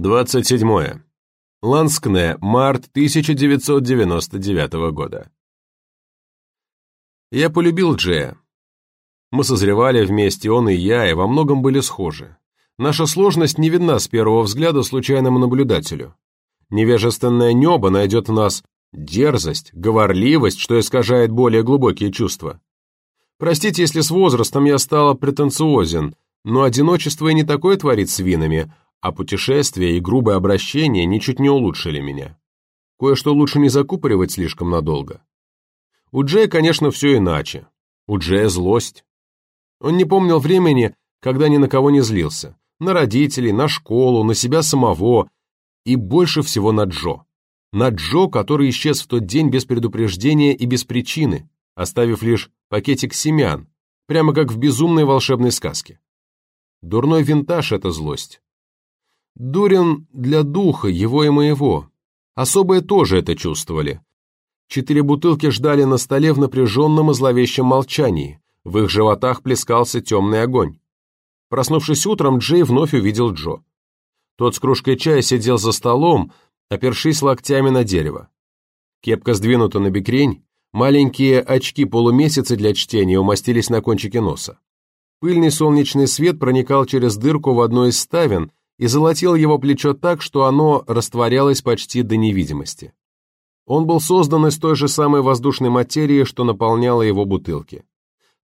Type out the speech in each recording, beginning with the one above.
27. Ланскне, март 1999 года. Я полюбил Джея. Мы созревали вместе, он и я, и во многом были схожи. Наша сложность не видна с первого взгляда случайному наблюдателю. Невежественное небо найдет в нас дерзость, говорливость, что искажает более глубокие чувства. Простите, если с возрастом я стала претенциозен, но одиночество и не такое творит с винами, а путешествия и грубое обращение ничуть не улучшили меня. Кое-что лучше не закупоривать слишком надолго. У Джея, конечно, все иначе. У Джея злость. Он не помнил времени, когда ни на кого не злился. На родителей, на школу, на себя самого и больше всего на Джо. На Джо, который исчез в тот день без предупреждения и без причины, оставив лишь пакетик семян, прямо как в безумной волшебной сказке. Дурной винтаж — это злость. Дурен для духа, его и моего. Особые тоже это чувствовали. Четыре бутылки ждали на столе в напряженном и зловещем молчании. В их животах плескался темный огонь. Проснувшись утром, Джей вновь увидел Джо. Тот с кружкой чая сидел за столом, опершись локтями на дерево. Кепка сдвинута на бекрень, маленькие очки-полумесяцы для чтения умостились на кончике носа. Пыльный солнечный свет проникал через дырку в одной из ставен, и золотил его плечо так, что оно растворялось почти до невидимости. Он был создан из той же самой воздушной материи, что наполняла его бутылки.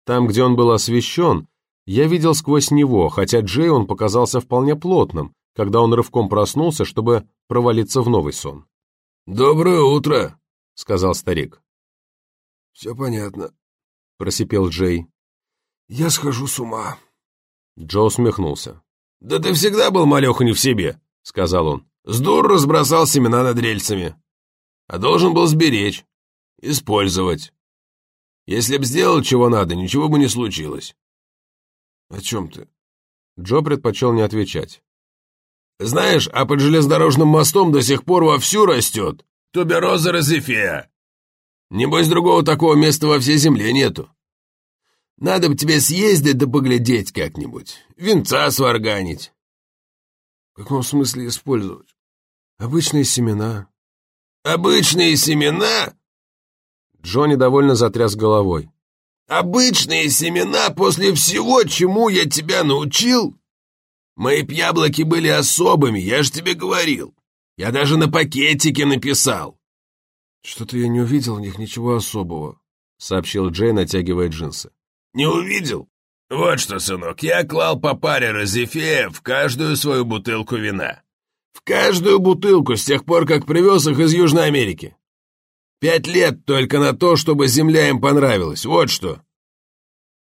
Там, где он был освещен, я видел сквозь него, хотя Джей он показался вполне плотным, когда он рывком проснулся, чтобы провалиться в новый сон. «Доброе утро», — сказал старик. «Все понятно», — просипел Джей. «Я схожу с ума». Джо усмехнулся. «Да ты всегда был малеха не в себе», — сказал он. «С дур разбросал семена над рельсами. А должен был сберечь, использовать. Если б сделал чего надо, ничего бы не случилось». «О чем ты?» Джо предпочел не отвечать. «Знаешь, а под железнодорожным мостом до сих пор вовсю растет тубероза розифея. Небось, другого такого места во всей земле нету. Надо бы тебе съездить да поглядеть как-нибудь. Венца сварганить. В каком смысле использовать? Обычные семена. Обычные семена? Джонни довольно затряс головой. Обычные семена после всего, чему я тебя научил? Мои яблоки были особыми, я же тебе говорил. Я даже на пакетике написал. Что-то я не увидел в них ничего особого, сообщил Джей, натягивая джинсы. Не увидел? Вот что, сынок, я клал по паре розифея в каждую свою бутылку вина. В каждую бутылку с тех пор, как привез их из Южной Америки. Пять лет только на то, чтобы земля им понравилась, вот что.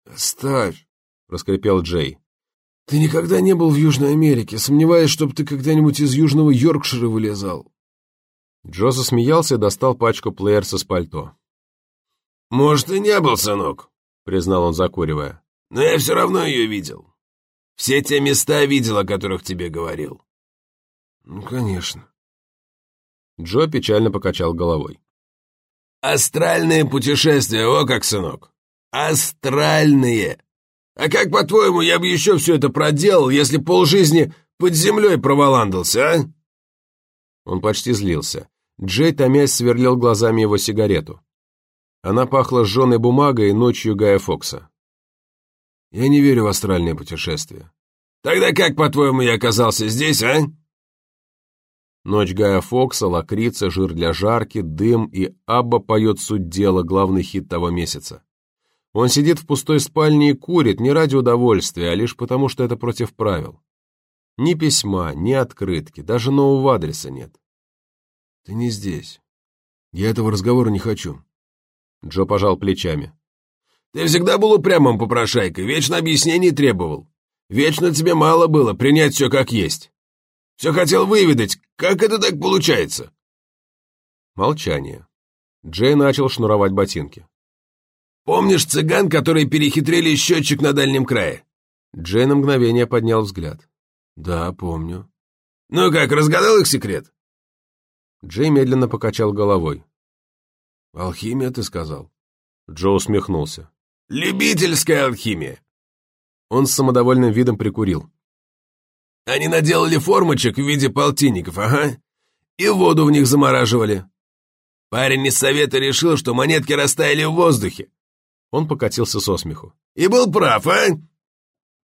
«Оставь», — раскрепел Джей. «Ты никогда не был в Южной Америке, сомневаюсь, чтобы ты когда-нибудь из Южного Йоркшира вылезал». Джо засмеялся и достал пачку плеерса с пальто. «Может, и не был, сынок, — признал он, закуривая. «Но я все равно ее видел. Все те места видел, о которых тебе говорил». «Ну, конечно». Джо печально покачал головой. «Астральные путешествия, о как, сынок! Астральные! А как, по-твоему, я бы еще все это проделал, если полжизни под землей проволандался, а?» Он почти злился. Джей, томясь, сверлил глазами его сигарету. Она пахла сжженной бумагой и ночью Гая Фокса. «Я не верю в астральные путешествия». «Тогда как, по-твоему, я оказался здесь, а?» Ночь Гая Фокса, лакрица, жир для жарки, дым и Абба поет суть дела, главный хит того месяца. Он сидит в пустой спальне и курит не ради удовольствия, а лишь потому, что это против правил. Ни письма, ни открытки, даже нового адреса нет. «Ты не здесь. Я этого разговора не хочу», Джо пожал плечами. «Ты всегда был упрямым попрошайкой, вечно объяснений требовал. Вечно тебе мало было принять все как есть. Все хотел выведать, как это так получается?» Молчание. Джей начал шнуровать ботинки. «Помнишь цыган, которые перехитрили счетчик на дальнем крае?» Джей на мгновение поднял взгляд. «Да, помню». «Ну как, разгадал их секрет?» Джей медленно покачал головой. «Алхимия, ты сказал?» Джо усмехнулся. «Любительская алхимия!» Он с самодовольным видом прикурил. Они наделали формочек в виде полтинников, ага, и воду в них замораживали. Парень из совета решил, что монетки растаяли в воздухе. Он покатился со смеху. И был прав, а?